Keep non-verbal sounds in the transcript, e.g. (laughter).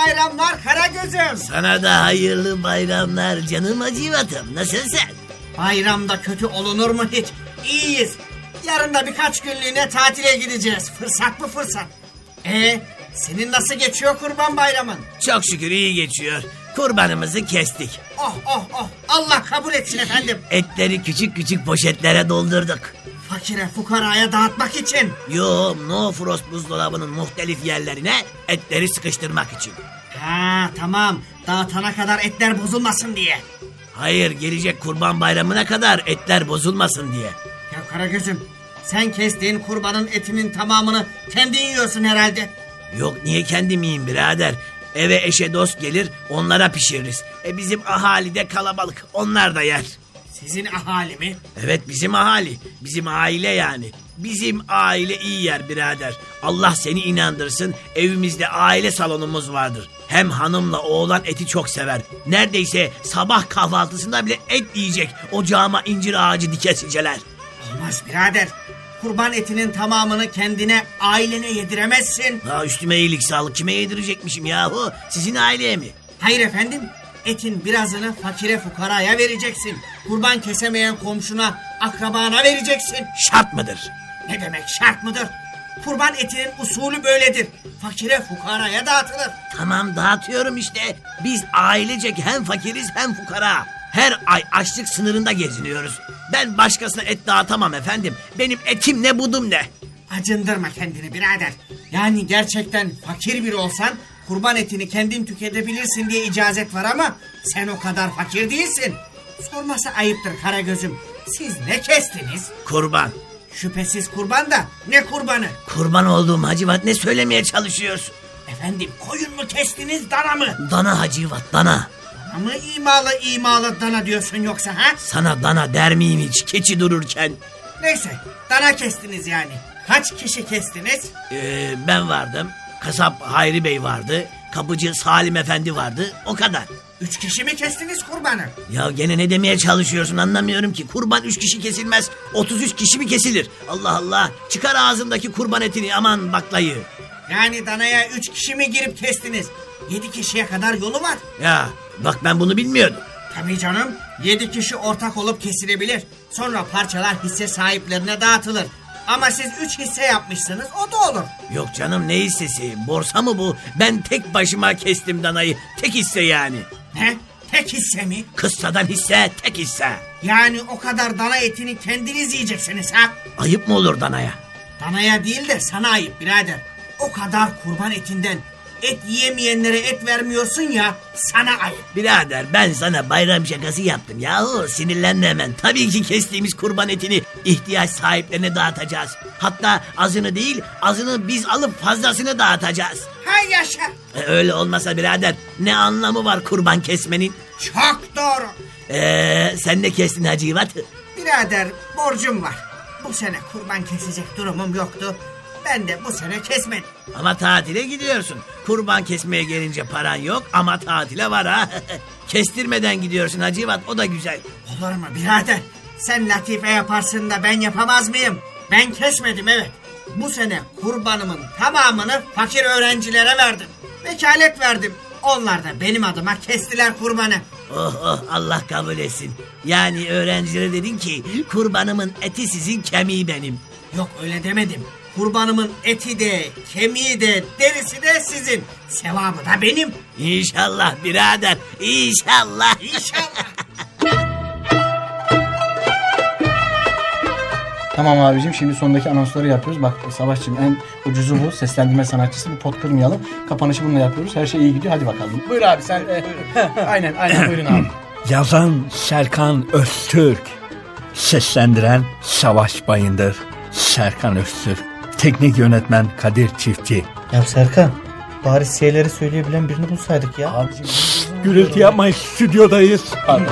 Bayramlar Karagöz'üm. Sana da hayırlı bayramlar canım acıvatım. Nasılsın? Bayramda kötü olunur mu hiç? İyiyiz. Yarın da birkaç günlüğüne tatile gideceğiz. Fırsat mı fırsat? E senin nasıl geçiyor kurban bayramın? Çok şükür iyi geçiyor. Kurbanımızı kestik. Oh oh oh Allah kabul etsin efendim. Etleri küçük küçük poşetlere doldurduk. Fakire fukaraya dağıtmak için. Yo, no frost buzdolabının muhtelif yerlerine etleri sıkıştırmak için. Ha tamam dağıtana kadar etler bozulmasın diye. Hayır, gelecek kurban bayramına kadar etler bozulmasın diye. Ya Karagöz'üm sen kestiğin kurbanın etinin tamamını kendin yiyorsun herhalde. Yok niye kendim yiyeyim birader? Eve eşe dost gelir onlara pişiririz. E bizim ahali de kalabalık onlar da yer. Sizin ahali mi? Evet bizim ahali. Bizim aile yani. Bizim aile iyi yer birader. Allah seni inandırsın evimizde aile salonumuz vardır. Hem hanımla oğlan eti çok sever. Neredeyse sabah kahvaltısında bile et yiyecek. Ocağıma incir ağacı dikesiceler. Olmaz birader. Kurban etinin tamamını kendine ailene yediremezsin. Ha üstüme iyilik sağlık kime yedirecekmişim yahu? Sizin aileye mi? Hayır efendim. Etin birazını fakire fukaraya vereceksin. Kurban kesemeyen komşuna, akrabana vereceksin. Şart mıdır? Ne demek şart mıdır? Kurban etinin usulü böyledir. Fakire fukaraya dağıtılır. Tamam dağıtıyorum işte. Biz ailecek hem fakiriz hem fukara. Her ay açlık sınırında geziniyoruz. Ben başkasına et dağıtamam efendim. Benim etim ne budum ne. Acındırma kendini birader. Yani gerçekten fakir biri olsan kurban etini kendin tüketebilirsin diye icazet var ama sen o kadar fakir değilsin. Sorması ayıptır Karagöz'üm. Siz ne kestiniz? Kurban. Şüphesiz kurban da ne kurbanı? Kurban olduğum Hacivat ne söylemeye çalışıyorsun? Efendim koyun mu kestiniz dana mı? Dana Hacivat dana. Dana mı imalı imalı dana diyorsun yoksa ha? Sana dana der miyim hiç keçi dururken? Neyse dana kestiniz yani. Kaç kişi kestiniz? Ee, ben vardım. Kasap Hayri Bey vardı. Kapıcı Salim Efendi vardı. O kadar. Üç kişi mi kestiniz kurbanı? Ya gene ne demeye çalışıyorsun anlamıyorum ki. Kurban üç kişi kesilmez. 33 kişi mi kesilir? Allah Allah. Çıkar ağzındaki kurban etini aman baklayı. Yani danaya üç kişi mi girip kestiniz? Yedi kişiye kadar yolu var. Ya bak ben bunu bilmiyordum. Tabii canım. Yedi kişi ortak olup kesilebilir. Sonra parçalar hisse sahiplerine dağıtılır. Ama siz üç hisse yapmışsınız o da olur. Yok canım ne hissesi? Borsa mı bu? Ben tek başıma kestim danayı. Tek hisse yani. Ne? Tek hisse mi? Kıssadan hisse tek hisse. Yani o kadar dana etini kendiniz yiyeceksiniz ha? Ayıp mı olur danaya? Danaya değil de sana ayıp birader. O kadar kurban etinden et yiyemeyenlere et vermiyorsun ya sana ayıp. Birader ben sana bayram şakası yaptım yahu sinirlenme hemen. Tabii ki kestiğimiz kurban etini ihtiyaç sahiplerine dağıtacağız. Hatta azını değil azını biz alıp fazlasını dağıtacağız. Hay yaşa. E, öyle olmasa birader ne anlamı var kurban kesmenin? Çok doğru. Ee, sen ne kestin Hacivat? Birader borcum var. Bu sene kurban kesecek durumum yoktu. Ben de bu sene kesmedim. Ama tatile gidiyorsun. Kurban kesmeye gelince paran yok ama tatile var ha. (laughs) Kestirmeden gidiyorsun Hacivat o da güzel. Olur mu birader? Sen latife yaparsın da ben yapamaz mıyım? Ben kesmedim evet. Bu sene kurbanımın tamamını fakir öğrencilere verdim. Vekalet verdim. Onlar da benim adıma kestiler kurbanı. Oh oh Allah kabul etsin. Yani öğrencilere dedin ki kurbanımın eti sizin kemiği benim. Yok öyle demedim. Kurbanımın eti de, kemiği de, derisi de sizin. Sevabı da benim. İnşallah birader, inşallah. İnşallah. (laughs) Tamam abicim şimdi sondaki anonsları yapıyoruz. Bak Savaşçım en ucuzu bu. Seslendirme sanatçısı. Bir pot kırmayalım. Kapanışı bununla yapıyoruz. Her şey iyi gidiyor. Hadi bakalım. Buyur abi sen. E, (laughs) aynen aynen buyurun abi. (clears throat) Yazan Serkan Öztürk. Seslendiren Savaş Bayındır. Serkan Öztürk. Teknik yönetmen Kadir Çiftçi. Ya Serkan bari S'leri söyleyebilen birini bulsaydık ya. Abicim Gürültü yapmayın stüdyodayız. pardon.